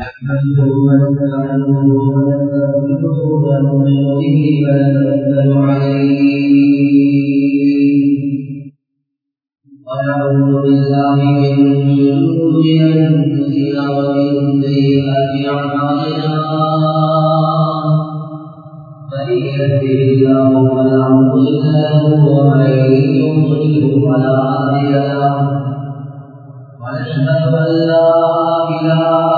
نحمده ونستعينه ونستغفره ونؤمن به ونتوكل عليه ونعوذ بالله من شرور ومن سيئات اعمالنا من يهده الله فلا مضل له ومن فلا هادي له ونشهد ان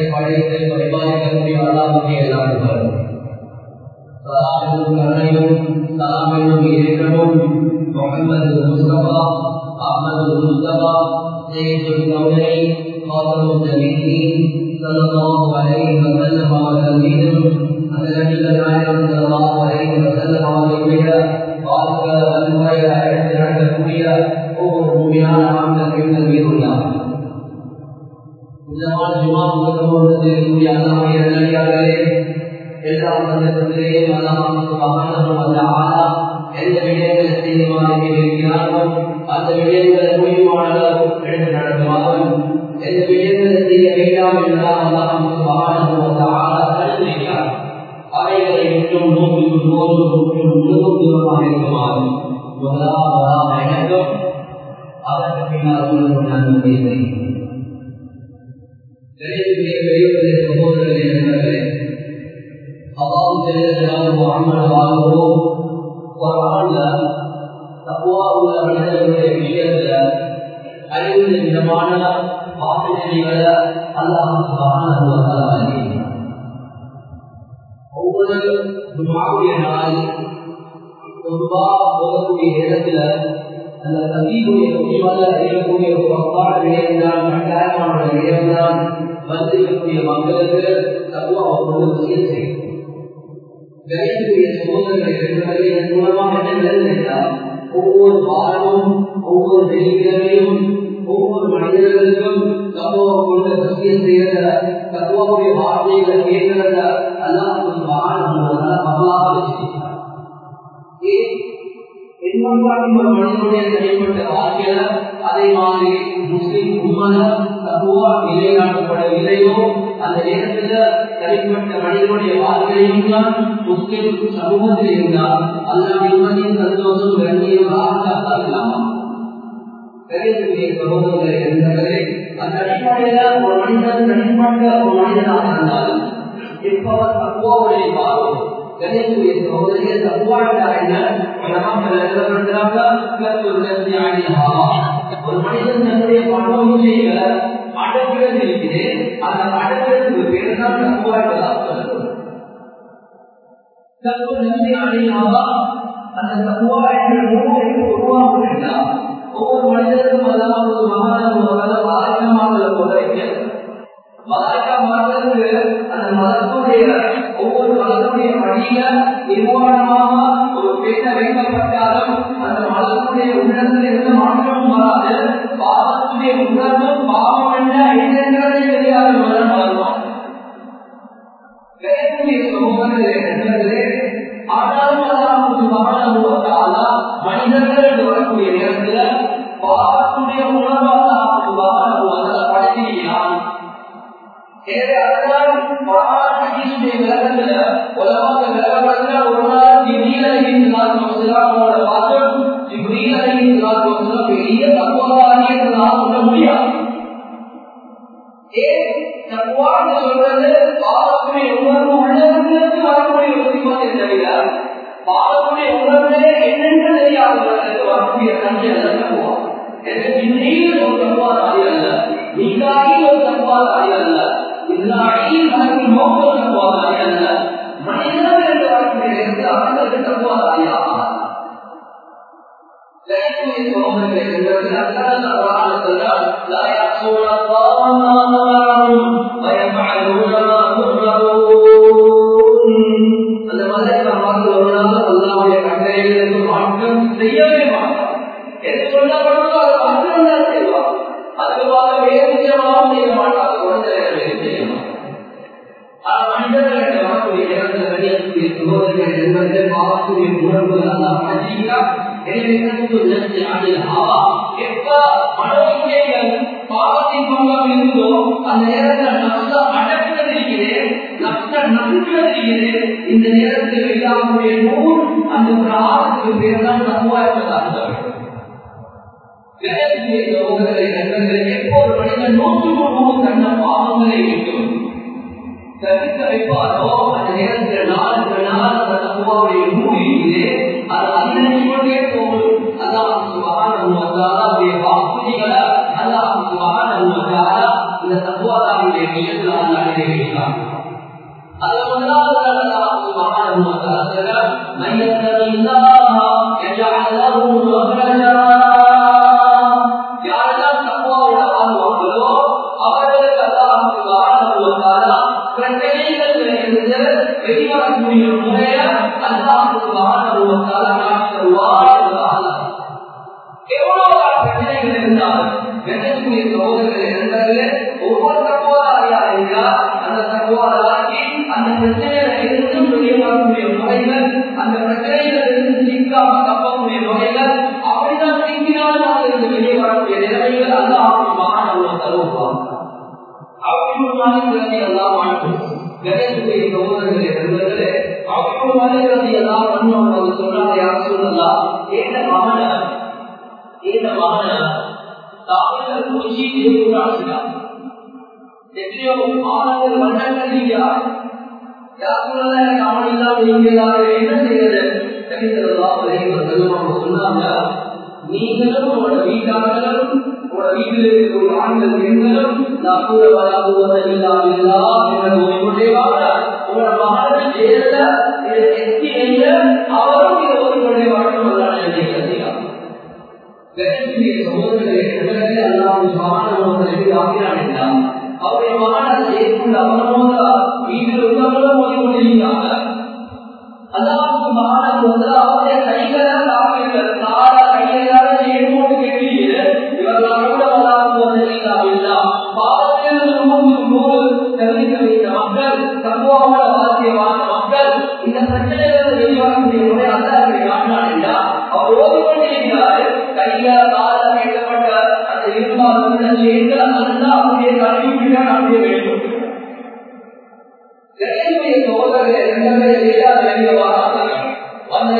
பிரபஞ்சத்தை படைத்து பரிபாலிக்கக்கூடிய எல்லாம் கருணையும் சலாமையும் முகமது முஸ்தபா அஹமது முஸ்தபா சல்லல்லாஹு துமாவுடைய நாள் பொதுவா போகக்கூடிய இடத்துல அந்த கல்வியுடைய விஷயமாக இருக்கக்கூடிய ஒரு வப்பான கட்டாயமான விடயம்தான் வந்திருக்கக்கூடிய மக்களுக்கு ஒவ்வொரு செய்யும். கணியக்கூடிய சோதனை இருக்கிறது இதன் மூலமாக என்ன ஒவ்வொரு வாரமும் ஒவ்வொரு வெள்ளிக்கிழமையும் ஒவ்வொரு மனிதர்களுக்கும் தத்துவ கொண்ட சத்தியம் செய்யறத தத்துவாவுடைய வார்த்தைகளை கேட்கிறத எல்லாம் மகளாக ஒரு மனிதனுடைய தனிப்பட்ட வாழ்க்கையில அதே மாதிரி முஸ்லிம் உண்மன தத்துவா நிலைநாட்டப்படவில்லையோ அந்த நேரத்துல தனிப்பட்ட மனிதனுடைய வாழ்க்கையிலும் தான் முஸ்லிம் சமூகத்தில் இருந்தால் அல்ல நிம்மதியும் சந்தோஷம் கண்ணியம் ஆகாதா பெரியக்கூடிய சகோதரர்களை இருந்தவர்களே அந்த அடிப்படையில ஒரு மனிதன் தனிப்பட்ட ஒரு மனிதனாக பார்வை சகோதரிகள் ஒரு மனிதன் தன்னுடைய இருக்குது அந்த பேர் தான் அந்த தக்குவா என்ற ஒவ்வொரு மனிதருக்கும் அதாவது ஒரு மகான வாரணமாக போதைக்கு மதக்கமானது அந்த மதத்துடைய ஒவ்வொரு மதத்துடைய வழியில நிர்வாணமாக ஒரு பேச வைக்கப்பட்டாலும் அந்த மதத்துடைய உள்ளத்தில் எந்த மாற்றமும் வராது. பாவத்துடைய உணர்வும் பாவம் தெரியாத மதம் மனிதர்கள் வரக்கூடிய நேரத்தில் பாவத்துடைய உணர்வாக படைக்கிறான் பெரிய தத்துவவாதியாக சொல்ல முடியாது. சொல்றது பாவத்துடைய உணர்வு அவர்களுடைய உணர்வே என்னென்று தெரியாது வரக்கூடிய தன்மை அல்ல எனக்கு இன்றையில் ஒரு தப்பான அறி அல்ல. நீங்காகி ஒரு தப்பான அறி அல்ல. இல்லாடி நமக்கு நோக்க ஒரு தப்பான அறி அல்ல. மனிதன் என்று வரக்கூடிய இருந்து அவர்களுக்கு தப்பான அறியாமா பயப்பட எப்ப மனோக்கியங்கள் பாவத்தின் பங்காக இருந்தோ அந்த நேரத்தில் நஷ்ட அடக்குறது இருக்கிறேன் நஷ்ட நசுக்கிறது இருக்கிறேன் இந்த நேரத்தில் நூல் அந்த பேர் தான் மனிதன் பாவங்களை இருக்கும் கற்க வைப்பாரோ? அந்த நேரத்தில் நாள் நாள் அந்த தப்புவாவுடைய மூடியிலே அது அன்னொண்டே அல்லாஹ் சுபஹானஹு வ தஆலா இந்த தப்புவாவுடைய நியத்தினால் மக்ரஜா கணேசனுடைய சகோதரர்களே நண்பர்களே அவர்களுக்கு எல்லாம் பண்ண சொன்னாங்க யார் சொல்லலாம் ஏன மகன? ஏன மகன? தாங்கள் குறிச்சி திருக்குறாங்க எத்தனையோ மாணவர்கள் மன்னர்கள் யார் யார் சொல்லல அவன் நீங்க என்ன செய்யறது சொன்னாங்க நீங்களும் உங்களோட வீட்டாளர்களும் வீட்டில் இருக்கக்கூடிய ஆண்கள் பெண்களும் நான் கூட வராதுவதை உங்களோட மகன் சேர்ந்த எத்தி வைங்க அவரும் இதை ஒருவருடைய வாழ்க்கை அவருடைய அவனோட வீட்டில் உள்ளவர்களும் அல்லாவுக்கு வந்து அவருடைய அந்த இருபாக சேர்ந்து அவருடைய கல்விக்குதான் அடைய வேண்டும் அந்த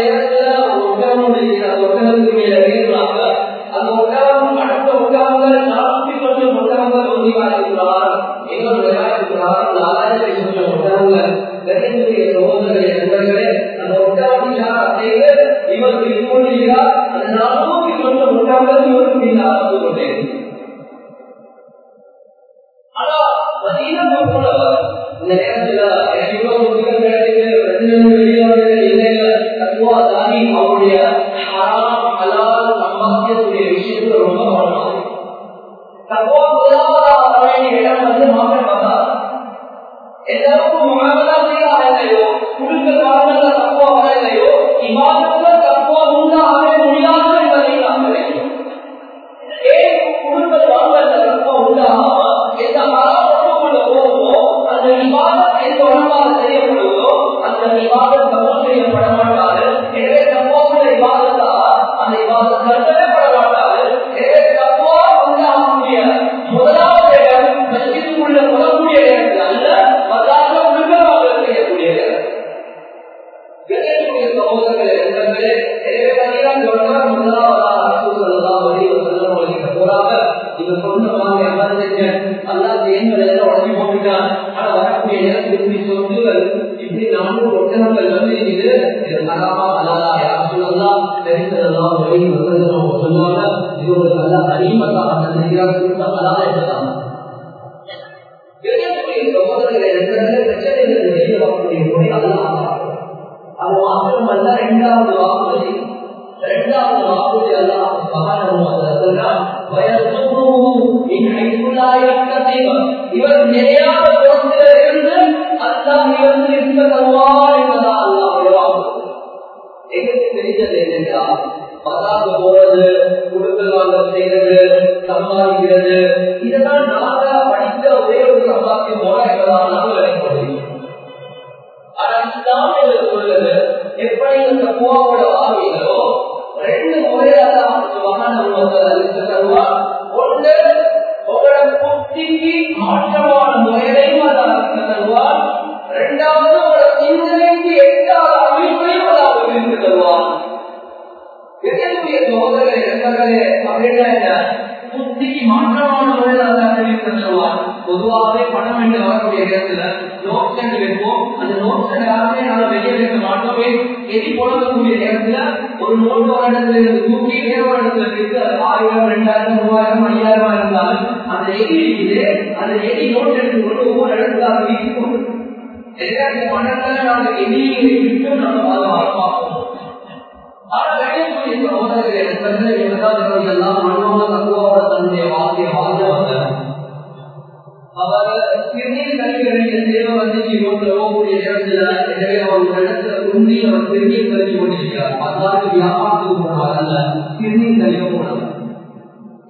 எப்படி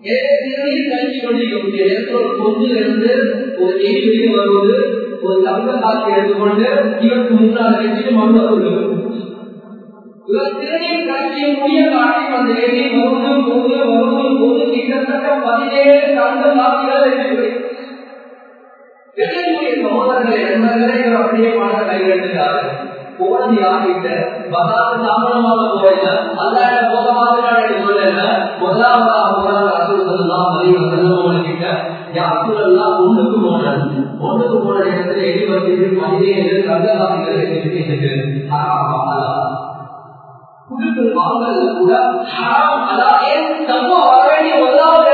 திருநீர் கழிச்சு கொண்டிருக்கக்கூடிய இடத்துல ஒரு கொஞ்சில் ஒரு எலி வருவது ஒரு தங்க காட்சி எடுத்துக்கொண்டு இவருக்கு முன்னால் மண்ணு இவர் திருநீர் முடிய அந்த கிட்டத்தட்ட பதினேழு தங்க அப்படியே போனது யார்கிட்ட தாமதமாக போறீங்க அல்லாட போகமாக சொல்லல முதலாவதாக போறாங்க அசுல் சொல்லலாம் பதிவு செல்லவங்க கிட்ட யாருக்குள் போன இடத்துல பதினேழு வாங்கல் கூட ஹராம் வர வேண்டிய முதலாவது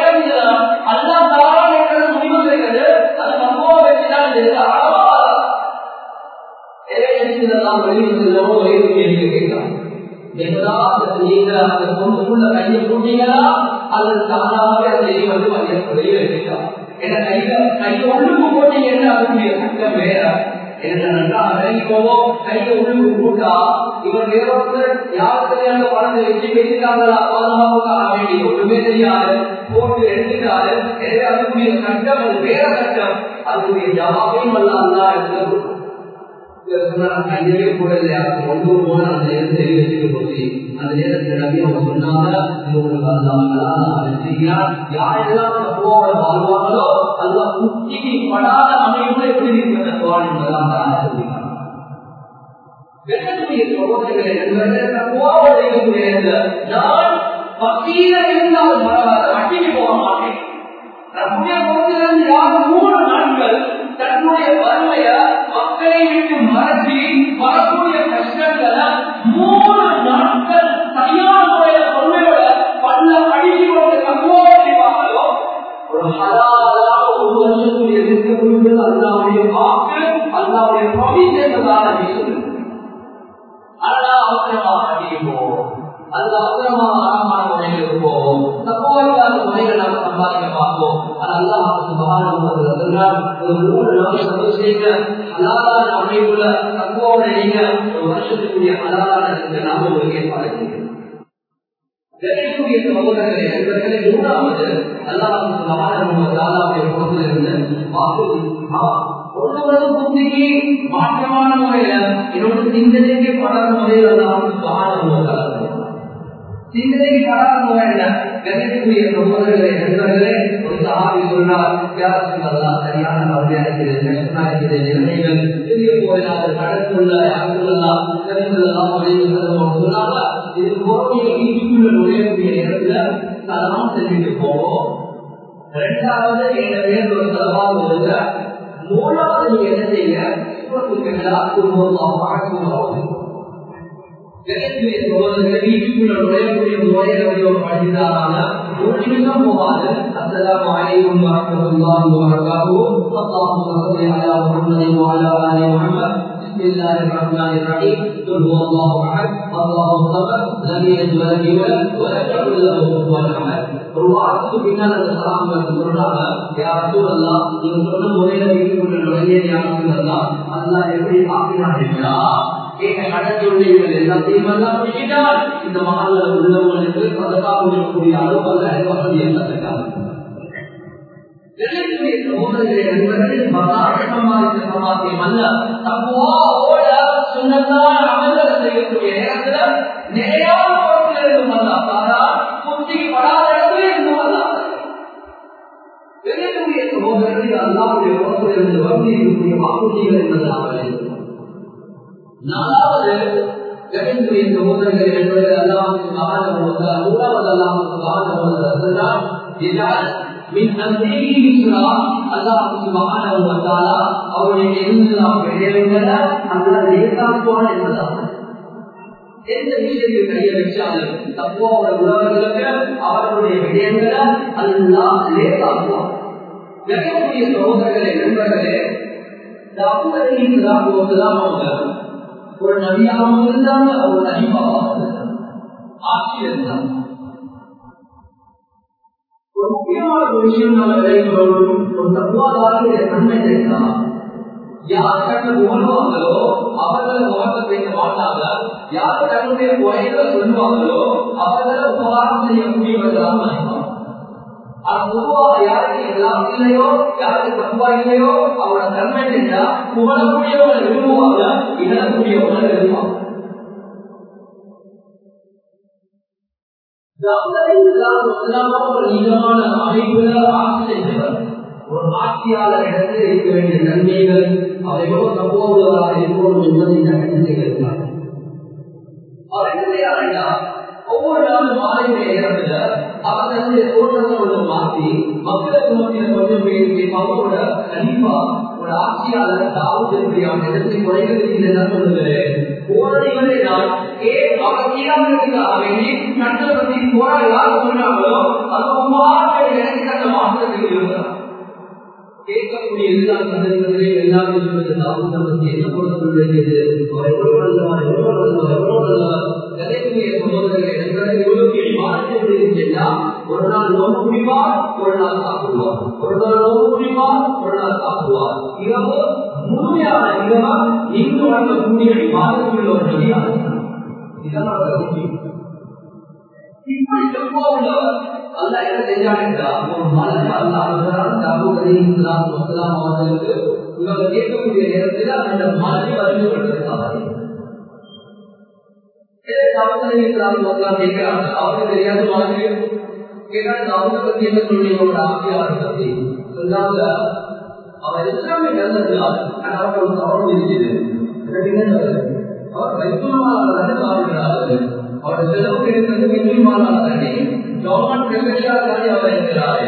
எல்லாம் வெளியில் செல்லவோ வயிறு கேள்வி கேட்கலாம் அந்த பொண்ணுக்குள்ள கையை போட்டீங்களா அல்லது தானாகவே அந்த எலி வந்து வெளியே வைக்கலாம் ஏன்னா கையில கையை உள்ளுக்கு போட்டீங்கன்னா அதனுடைய சட்டம் வேற கையை உள்ளுக்கு போட்டா யாருக்கு அந்த பணத்தை வச்சு பேசிட்டாங்களா பாதுகாப்புக்காக வேண்டி ஒன்றுமே தெரியாது போட்டு எடுத்துட்டாரு எனவே சட்டம் அது வேற சட்டம் ஜவாபையும் அல்ல அல்லா எடுத்து கையவே கூட இல்லையா போன அந்த போச்சு அந்த நேரத்தில் அவங்க சொன்னாங்க அல்லா யாரெல்லாம் தப்புவோட வாழ்வாங்களோ அல்ல படாத எப்படி இருக்கிற தப்புவான் சொல்லியிருக்காங்க நான் இருந்தாலும் பரவாயில்ல வட்டிக்கு போக மாட்டேன் பொறுத்திலிருந்து யாரும் மூணு நாட்கள் தன்னுடைய மக்களை விட்டு மறைச்சி வரக்கூடிய கஷ்டங்கள மூணு நாட்கள் சரியான முறையில பொறுமையோட பல்ல அடிச்சு கொண்டு கம்போட செய்வாங்களோ ஒரு ஹலாலான ஒரு வருஷத்துடைய எதிர்க்கப்படுவது அல்லாவுடைய வாக்கு அல்லாவுடைய ப்ராமிஸ் அல்லா அவசரமாக அடிக்குமோ அல்லது அவசரமாக ஆரம்பமான தப்பா இல்லாத முறைகளை சம்பாதிக்க பார்ப்போம் அது அல்லாஹ் சுபகான ஒரு மூணு நாள் சதவு செய்யுங்க அமைப்புல தப்போட நீங்க ஒரு வருஷத்துக்குரிய நாம ஒரு ஏற்பாடு சகோதரர்களே நண்பர்களே மூணாவது புத்திக்கு மாற்றமான முறையில என்னோட சிந்தனைக்கு பலர் முறையில் அல்லாஹ் சிந்தனைக்கு படாத முறையில கணிக்கூடிய சகோதரர்களே நண்பர்களே ஒரு சகாபி சொன்னார் யாருக்கும் சரியான மரியாதை நிர்ணயங்கள் பெரிய கடற்குள்ள யாருக்குள்ளலாம் சொன்னாங்க இது வீட்டுக்குள்ள நுழையக்கூடிய சலாம் செஞ்சுட்டு போவோம் ரெண்டாவது எங்க பேர் ஒரு இருக்க மூணாவது நீங்க என்ன செய்ய வீட்டுக்குள்ள நுழையக்கூடிய முறையை படித்தாரான ஒரு நிமிஷம் போகாது அஸ்ஸலாமு அலைக்கும் வரஹ்மத்துல்லாஹி வபரகாத்துஹு அல்லாஹும்ம ஸல்லி அலா முஹம்மதின் வஅலா ஆலி முஹம்மத் بسم الله الرحمن الرحيم قل هو الله احد الله الصمد لم يلد ولم يولد ولم يكن له كفوا احد ஒரு வாரத்துக்கு பின்னால் அந்த சலாம்கள் சொல்றாங்க யார் சூழல்லா நீங்க சொன்ன முறையில வீட்டுக்குள்ள நுழைய யாருக்குள்ளா அதெல்லாம் எப்படி ஆக்கினார்களா எங்க கடற்கொள்ளைகள் எல்லாத்தையும் எல்லாம் இந்த மகால அளவு அல்ல வசதி இருக்கும் சகோதரர்கள் அல்லாவுடைய இருக்கக்கூடிய வாக்குறுதிகள் என்பதாக நாலாவது என்பது அல்லாவுக்கு காரணம் மூன்றாவது அல்லாவுக்கு காரணம் மின் அந்தேகிஸ்லாம் அல்லாஹ் சுபஹானஹு வ தஆலா அவருடைய எல்லா விடயங்களை அந்த லேசாக்குவான் என்பதாக எந்த விஷயத்தில் கைய வச்சாலும் தப்போட உறவுகளுக்கு அவர்களுடைய விடயங்களை அல்லாஹ் லேசாக்குவான் ஜெகன்குரிய சகோதரர்களே நண்பர்களே அவங்க. ஒரு நபியாகவும் இருந்தாங்க ஒரு நபிமாவாகவும் இருந்தாங்க. ஆட்சியில் இருந்தாங்க. ஒரு முக்கியமான ஒரு விஷயம் நம்ம விளைவிக்கிறோம் ஒரு தத்துவாதாரத்துடைய நன்மை தெரியுமா? யார் கண்ணு உணர்வாங்களோ அவர்களை முகத்தை செய்ய மாட்டாங்க யார் தன்னுடைய குறைகளை சொல்லுவாங்களோ அவர்களை உபகாரம் செய்யக்கூடியவர்களாக நினைப்பாங்க அது பொதுவாக யாருக்கு எல்லாம் இல்லையோ யாருக்கு தப்பா இல்லையோ அவரோட தன்மை தெரிஞ்சா புகழக்கூடியவங்களை விரும்புவாங்க. இழக்கூடியவங்களை விரும்புவாங்க. ஒரு அமைப்புல ஒரு ஆட்சியாளர் இடத்தில் இருக்க வேண்டிய நன்மைகள் அவைகளோ தப்போடுவதாக இருக்கணும் என்பதை இந்த அவர் என்ன ஒவ்வொரு நாளும் மாலையுடைய நேரத்துல அவர் தன்னுடைய தோற்றத்தை கொஞ்சம் மாற்றி மக்களுக்கு மத்தியில் கொஞ்சம் பேசி அவரோட கண்டிப்பா ஒரு ஆட்சியாளர் தாவத்திற்குரியான இடத்தை குறைக்கிறதுக்கு நான் ஏன் வேண்டி போராடி யார் சொன்னாங்களோ அது உமாறு எனக்கு அந்த மாற்றத்தில் இருந்தார் கேட்கக்கூடிய எல்லா என்ன பொறுத்துள்ளது எவ்வளவு எவ்வளவு எவ்வளவு நல்லவர் கதைக்குரிய சகோதரர்களை என்பதை இவ்வளவு மாற்றத்திருக்கின்றா ஒரு நாள் நோம்பு குடிப்பார் ஒரு நாள் சாப்பிடுவார். ஒரு நாள் நோம்பு குடிப்பார் ஒரு நாள் சாப்பிடுவார். இரவு முழுமையான இரவா இங்கு மாதத்தில் ஒரு இதனால் இப்படி அல்ல என்ன ஒரு மலர் அவர்களுக்கு இவங்க கேட்கக்கூடிய நேரத்தில் அந்த மலரை அறிமுகப்படுத்திருக்காங்க அவருக்கு தெரியாத மாதிரி கேட்டாங்க அவங்க பத்தி என்ன சொல்றீங்க ஒரு ஆசியாளர் பத்தி சொன்னாங்க அவர் எல்லாமே கலந்துருக்கார் ஆனா அவருக்கு ஒரு தவறு இருக்குது அவர் வைத்துமானாளர் வாழ்கிறார். அவர் செலவு இருக்கிறது வைத்துமானாளர் கவர்மெண்ட் பிரதேசா அவர் இருக்கிறார்.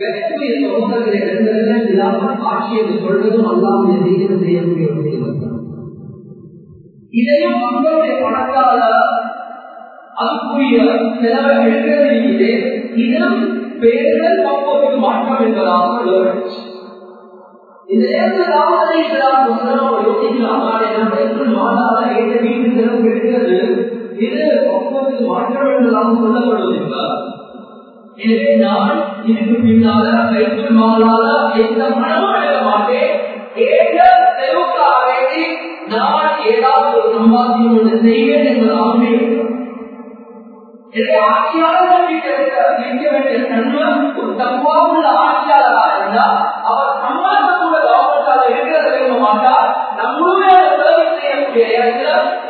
சகோதரர்களை இல்லாமல் ஆட்சி என்று சொல்வதும் அல்லாமல் செய்யக்கூடிய ஒரு இதையும் குடும்பத்தை பணத்தால அதுக்குரிய செலவை இந்த நேரத்தில் தாமதத்தை இஸ்லாம் யோசிக்கலாம் நம்ம மாதாவை எந்த வீட்டு தினம் கிடைக்கிறது இது பக்குவத்துக்கு சொல்லப்படுவதில்லை எனவே நான் இதுக்கு பின்னால எந்த மனமும் எழுத மாட்டேன் செலவுக்காக நான் ஏதாவது செய்வேன் என்பது எனவே வேண்டிய தன்மை ஒரு இருந்தால் அவர் இருக்கிறத மாட்டார் செய்யக்கூடிய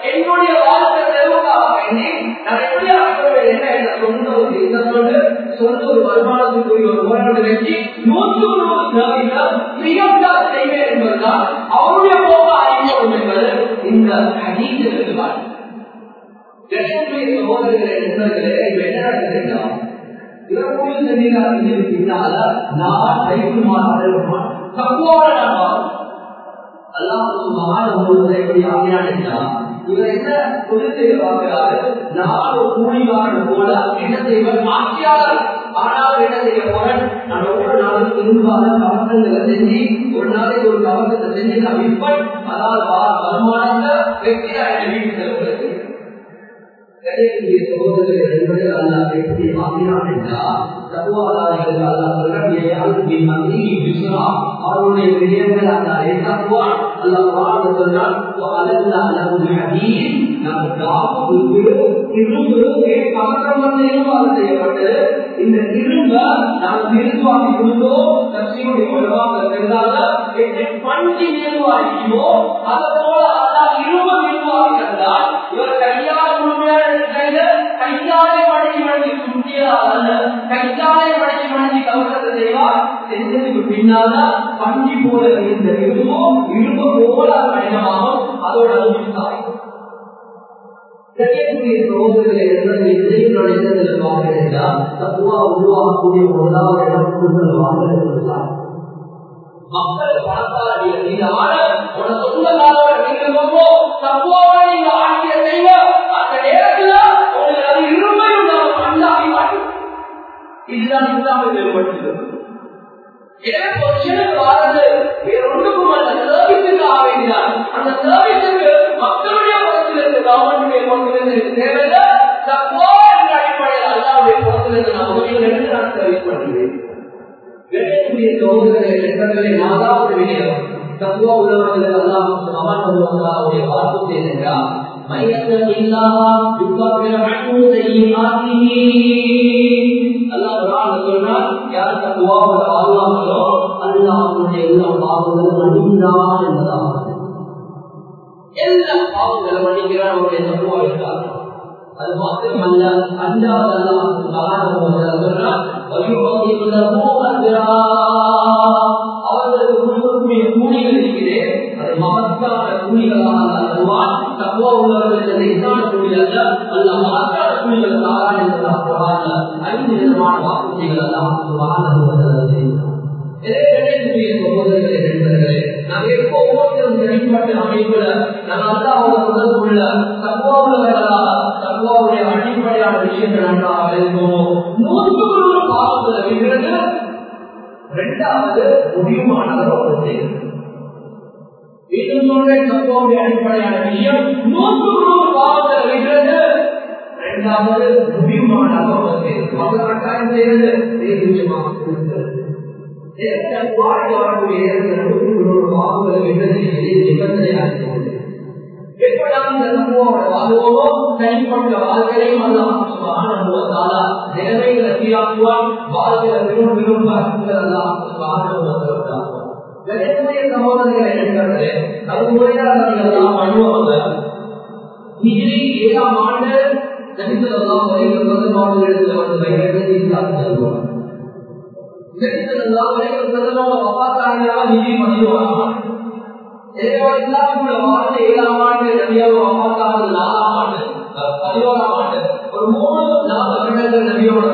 என்னுடைய வாழ்க்கை வேண்டி நான் எப்படி என்ன? என்ற ஒரு சொந்த ஒரு வருமானத்துக்குரிய ஒரு முறையோடு வச்சு நூற்று இந்த ஹதீஸிற்கு தான் சகோதரர்களே நண்பர்களே இப்ப என்ன நடக்குதுன்னா இவர்களும் சென்றார்கள் பின்னால நான் கைக்குமார் தப்போட அல்லாஹ் உங்களுக்கு எப்படி இவர் என்ன பார்க்கிறாரு? நான் ஒரு கூலிகாரன் போல என்ன செய்வன் ஆட்சியாளர்? ஆனால் என்ன செய்ய நான் ஒவ்வொரு நாளும் திரும்பாத கவசங்களை செஞ்சு ஒரு நாளைக்கு ஒரு கவசத்தை செஞ்சு நான் விற்பன் அதாவது வருமானத்தை வெற்றி நான் வீட்டு செலவு எப்படி ஆகினான் என்றால் தத்துவாதாரிகள் அல்லா சொல்றான் அவருடைய செய்யப்பட்டு இந்த இரும்ப நாம் நிர்வாகி கொடுத்தோம் கட்சியுடைய பஞ்சு அதை போல நிர்வாகி இவர் கையால் கையாலே மடக்கி மடக்கி சுற்றியதால் கையாலே மடக்கி மடக்கி செய்வார் செஞ்சதுக்கு போல இருந்த இரும்போ இரும்பு போல பயணமாகும். அதோட உருவாகக்கூடிய முதலாவது இடம் மக்கள் நீங்க ஆட உன சொந்த காலோட தப்புவாக நீங்க இதுதான் இஸ்லாமில் வேறுபடுத்துகிறது. எனவே பொசிஷனுக்கு வேற ஒன்றுக்கும் அல்ல சர்வீஸுக்காக அந்த சர்வீஸுக்கு மக்களுடைய புறத்திலிருந்து கவர்மெண்டுடைய தேவையில்லை தப்போ என்ற அடிப்படையில் அல்லாவுடைய புறத்திலிருந்து நான் உதவிகள் நான் சர்வீஸ் பண்ணுகிறேன். வேலைக்குரிய சகோதரர்களை நண்பர்களை நாலாவது விடயம். தத்துவ உள்ளவர்கள் அல்லாஹ் சமானுடைய வார்த்தை من يتق الله يكفر عنه سيئاته அல்லாஹ் குர்ஆன்ல சொல்றார் யார் தக்வாவோட வாழ்வாங்களோ அல்லாஹ் அவருடைய எல்லா பாவங்களும் மன்னிக்கிறான் என்பதாக எல்லா பாவங்களும் மன்னிக்கிறான் அவருடைய தக்குவா இருக்கார் அது மாத்திரமல்ல அஞ்சாவது அல்லாஹ் சுப்ஹானஹு சொல்றார் وَيُعْطِي لَهُ أَجْرًا அவர்களுக்கு கொடுக்கக்கூடிய கூலிகள் இருக்கிறேன் அது மகத்தான கூலிகளாக தருவான் தக்குவா உள்ளவர்களுக்கு இதான கூலி அல்ல அல்ல மகத்தான கூலிகள் தாரான் என்று ஐந்து விதமான வாக்குறுதிகள் எல்லாம் அடிப்படையான விஷயங்கள் நன்றாக இருக்குமோ நூற்றுக்கு நூறு பாவத்தில் இரண்டாவது முடிவுமானவர் செய்கிறது மீண்டும் சொல்றேன் அடிப்படையான விஷயம் நூற்று நூறு பாவத்தில் இருக்கிறது இரண்டாவது முடிவுமானவர் ஒரு கட்டாயம் செய்யறது வரக்கூடிய தனிப்பட்ட வாழ்க்கையும் சீராக்குவான் வாழ்க்கையில அல்லாஹ் கணேசனுடைய சகோதரர்களை அது முறையாக பண்ணுவாங்க ஹிஜ்ரி ஏழாம் ஆண்டு நபிசல்லாம் வரைக்கும் வந்து மாவட்டத்தில் வந்து நபிசல்லாம் வரைக்கும் ஹிஜ்ரி ஏழாம் ஆண்டு நபியாக நாலாம் ஆண்டு பதினோராம் ஆண்டு. ஒரு மூணு நாலு வருடங்கள் நபியோட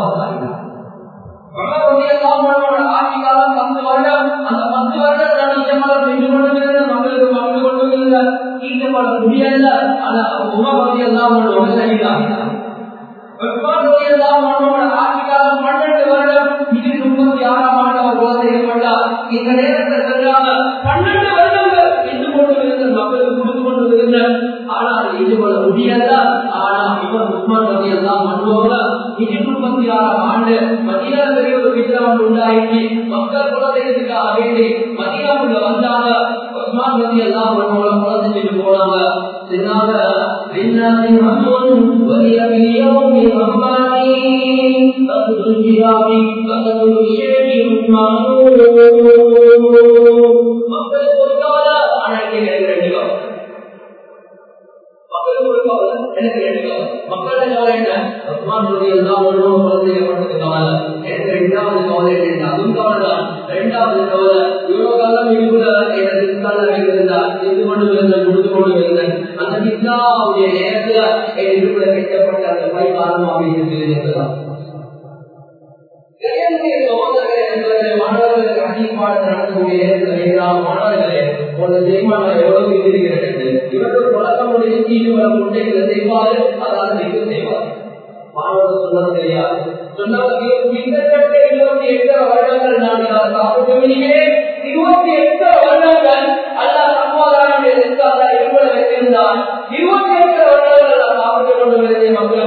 மக்கள் கவலை என்ன கவலை இவ்வளவு காலம் எனக்கு இருந்தார் இது கொண்டு கொடுத்து கொண்டு அந்த நேரத்துல என் கட்டப்பட்ட அந்த காரணமாக இருக்கிறது மாணவர்களுக்கு மாணவர்களே ஒரு எவ்வளவு இருக்கிறது இவர்கள் பழக்கமுடைய அதாவது மாணவர்கள் தெரியாது. கிட்டத்தட்ட இருபத்தி எட்டு வருடங்கள் நான் சாப்பிட்டு இருபத்தி எட்டு வருடங்கள் அல்ல சமாதானுடைய இருப்பதை வைத்திருந்தால் இருபத்தி எட்டு வருடங்கள் நான் சாப்பிட்டு கொண்டு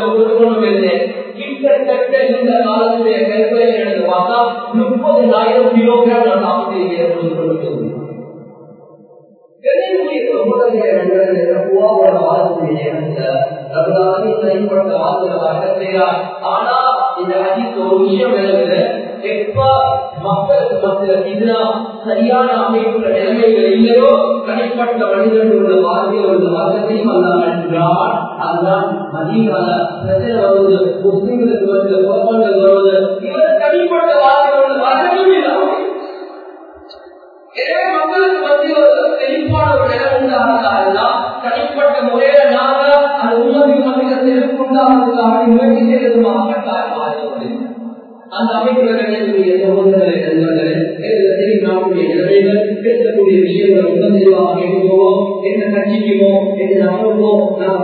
கொடுத்து கொண்டு கிட்டத்தட்ட இந்த காலத்துடைய பார்த்தா முப்பதாயிரம் கிலோகிராம் நான் சாப்பிட்டு ஆனா இந்த அஜித் ஒரு விஷயம் விளங்குது. எப்ப மக்களுக்கு மத்தியில் இதுனா சரியான அமைப்புள்ள நிலைமைகள் இல்லையோ? தனிப்பட்ட மனிதர்களுடைய வாழ்க்கையோட வர்க்கத்தையும் அல்லாமல் என்றால் அதுதான் பிரச்சனை வருவது வருவது வருவது இவர் தனிப்பட்ட வர்க்கமும் இல்லாமல் எனவே மக்களுக்கு மத்தியில் ஒரு செழிப்பான ஒரு உண்டாகிறதா தனிப்பட்ட முறையில நாங்க உண்மை மத்தியில் செழிப்பு முயற்சி செய்வதுமாக அந்த அமைப்புகளை சகோதரர்களை நண்பர்களே நம்முடைய நிலைமைகள் பேசக்கூடிய விஷயங்களை உடல் தெளிவாக கேட்குவோம் எந்த கட்சிக்குமோ நாம்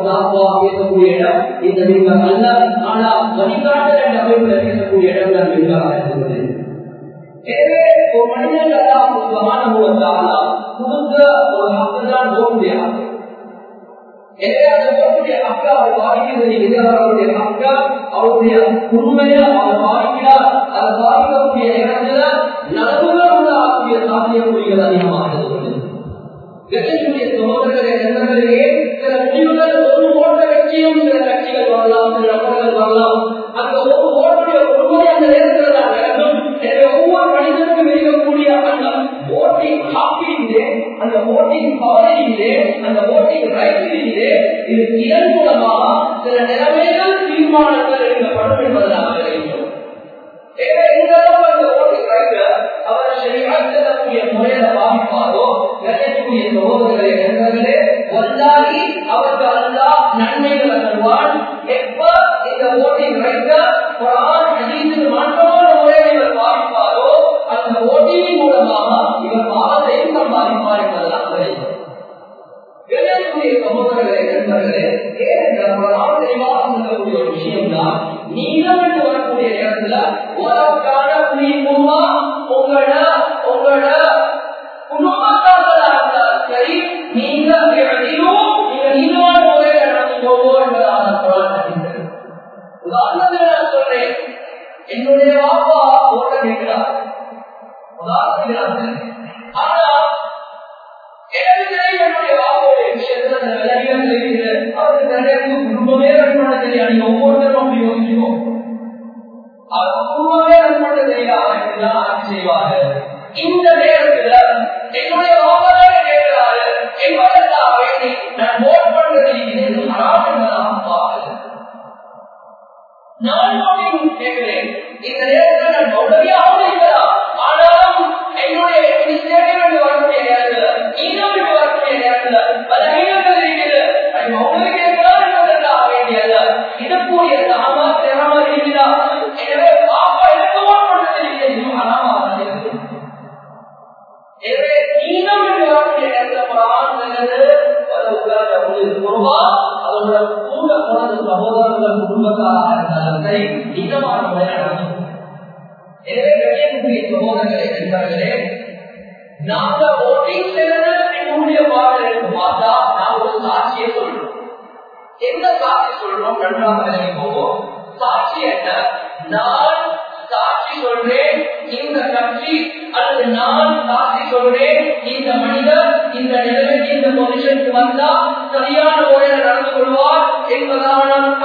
பேசக்கூடிய இடம் இந்த அல்ல ஆனா வழிகாட்டல் என்ற அமைப்புல பேசக்கூடிய இடம் இருக்கிறது எனவே ஒரு கொடுத்த ஒரு ஹக்குதான் எனவே அவர் பாதிக்கிறது அவருடைய அவருடைய அவர் பாதிக்கிறார் அதை பாதிக்கக்கூடிய நேரத்தில் நலவுகள் உள்ள சாத்தியக்கூடியது அதிகமாக சகோதரர்களே நண்பர்களே சில முடிவுகள் ஒரு ஓட்ட கட்சியும் சில கட்சிகள் வரலாம் சில நபர்கள் வரலாம் அந்த ஒரு ஓட்டுடைய உண்மை அந்த நேரத்தில் தான் நடக்கும் எனவே ஒவ்வொரு மனிதனுக்கும் இருக்கக்கூடிய அந்த ஓட்டிங் அந்த ஓட்டிங் பவரையிலே அந்த ஓட்டிங் ரைட்டிலே இது இதன் மூலமாக சில நிலைமைகள் தீர்மானங்கள் எடுக்கப்படும் என்பதாக வேண்டும். அவர் சரியாக்கக்கூடிய முறையில பாதிப்பாரோ கட்டக்கூடிய சகோதரர்களே நண்பர்களே வந்தாகி அவருக்கு அல்லா நன்மைகளை தருவான் இப்படிதான் இந்த என்னுடைய நன்றாக விலகி போவோம். சாட்சி என்ன நான் சாட்சி சொல்றேன் இந்த கட்சி அல்லது நான் சாட்சி சொல்றேன் இந்த மனிதர் இந்த நிலைமைக்கு இந்த பொசிஷனுக்கு வந்தா சரியான முறையில் நடந்து கொள்வார் என்பதாக நான்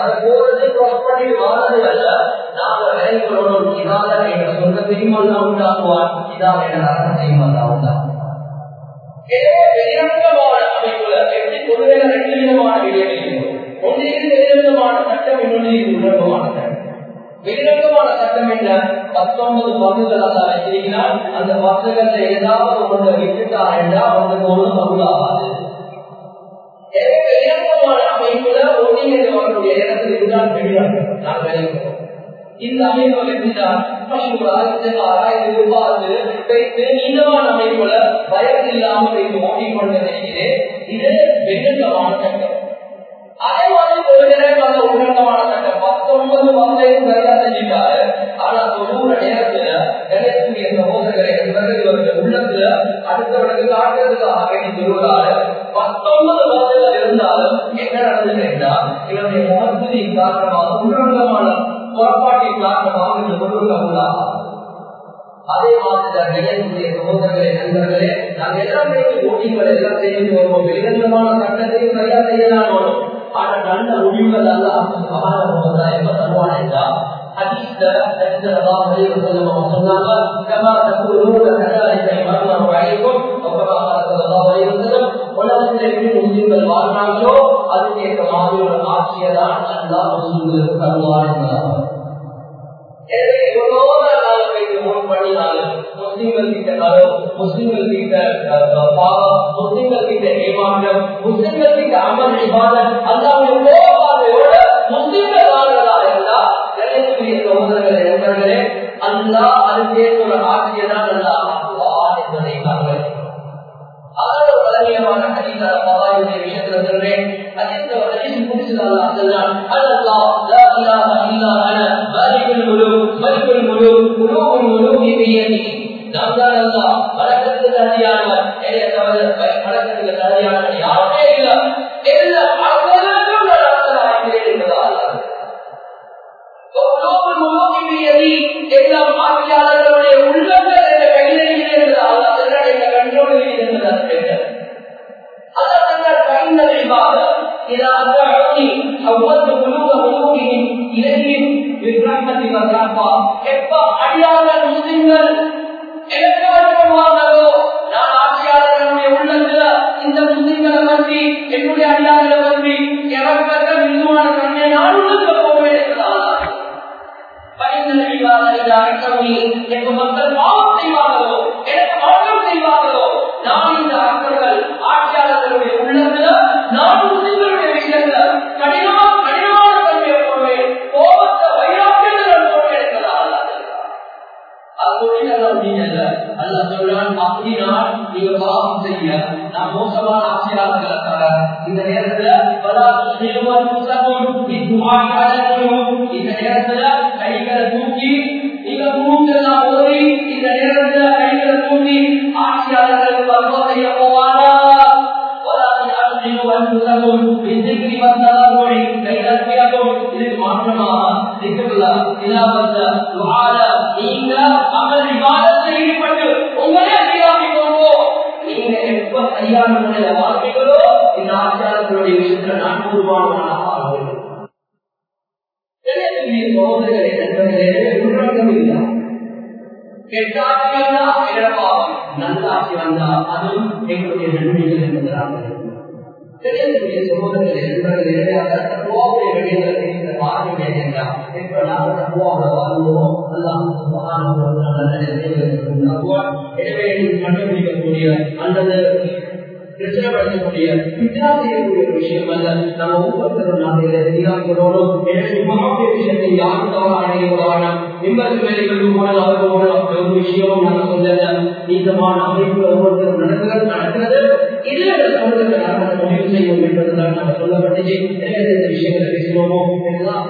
நண்பர்களே அது வாழ்றது அல்ல நாங்க விளைவுகளோடு இதால எங்க சொந்த தெரியுமெல்லாம் உண்டாக்குவான். இதால என்ன அர்த்தம் அமைப்புல எப்படி ரெண்டு விதமான சட்டம் இன்னொன்று சட்டம். சட்டம் என்ன? பத்தொன்பது பங்குகள் அல்ல அந்த பங்குகள்ல ஏதாவது ஒன்று விட்டுட்டார் என்றால் அமைப்புல ஒன்றிணைந்து வரக்கூடிய இதுதான் வெளிநாட்டு நான் விளைவிக்கிறோம் இந்த அமைப்பு எப்படிதான் நீண்டமான அமைப்புல பயம் இல்லாம வைத்து ஓட்டி நினைக்கிறேன் இது வெகுந்தமான சட்டம். அதே மாதிரி தொழிலே அந்த உன்னதமான சட்டம் பத்தொன்பது வகையும் சரியா செஞ்சிட்டாரு ஆனா தொண்ணூறு நேரத்துல நினைக்கக்கூடிய சகோதரர்களை என்பவர்கள் இவர்கள் உள்ளத்துல அடுத்தவர்களுக்கு காட்டுறதுக்காக வேண்டி சொல்லுகிறாரு பத்தொன்பது வருடங்கள் இருந்தாலும் என்ன நடந்ததுன்னா இவருடைய முகத்தின் காரணமாக உன்னதமான புறப்பாட்டின் காரணமாக இந்த அதே சகோதரர்களே நண்பர்களே நாங்கள் எல்லாமே போட்டிகள் எல்லாம் செய்து வருவோம். சட்டத்தையும் சரியா செய்யலாம் வரும் ஆனா நல்ல முடிவுகள் எல்லாம் எப்ப தருவான் என்றால் حديث أنزل الله عليه وسلم وسلم كما تقولون كذلك يمرر عليكم وكما قال صلى الله عليه وسلم உலகத்தில் எப்படி முஸ்லிம்கள் வாழ்றாங்களோ அதுக்கேற்ற மாதிரி ஒரு ஆட்சியை தான் அல்லா முஸ்லிம்களுக்கு தருவார் என்பதாக எனவே எவ்வளோ நாள் பண்ணினாலும் முஸ்லிம்கள் கிட்ட நலம் முஸ்லிம்கள் கிட்ட பாவம் கிட்ட ஏமாற்றம் கிட்ட அமல் அல்லாவுடைய கோபாதையோட வாழ்றதா இருந்தா சகோதரர்களே நண்பர்களே அல்லா எல்லாம் ஆட்சியாளர்களுடைய உள்ளங்கள் என்ற கையில் இருக்கிறார் அதனால் இந்த கண்ட்ரோல் இருக்கிறது அதான் தங்கள் கையில் இல்லாத إذا أدعوني حولت قلوب قلوبهم إليهم بالرحمة والرحمة எப்ப அடியாளர் முஸ்லிம்கள் நீங்க அமல் விவாதத்தில் ஈடுபட்டு உங்களே அறியாமி கொள்வோம் நீங்க எப்ப சரியான முறையில வாழ்க்கைகளோ இந்த ஆச்சாரங்களுடைய விஷயத்துல நான் உருவானவனாக ஆகுவேன் சகோதரர்களே நண்பர்களே இல்லை கெட்ட வந்தா இழப்பாகும் நல்ல வந்தா அதுவும் எங்களுடைய நன்மைகள் என்பதாக தெரியக்கூடிய சகோதரர்களே நண்பர்களே தத்துவாவுடைய விடயங்களை இந்த பார்வை என்றால் இப்ப நாங்கள் தத்துவாவோட வாழ்வோம் எனவே கண்டுபிடிக்கக்கூடிய அல்லது பிரச்சனைப்படுத்தக்கூடிய செய்யக்கூடிய ஒரு விஷயம் அல்ல. நம்ம ஒவ்வொருத்தரும் நாங்கள் எதிராகிறோம் எனவே விஷயத்தை தவறு ஒரு சொல்லல. அமைப்பு ஒவ்வொருத்தரும் நடக்கிறது. நடக்கிறது இதுல முடிவு செய்வோம் என்பதுதான் சொல்லப்பட்டுச்சு. விஷயங்களை பேசுவோமோ? எல்லாம்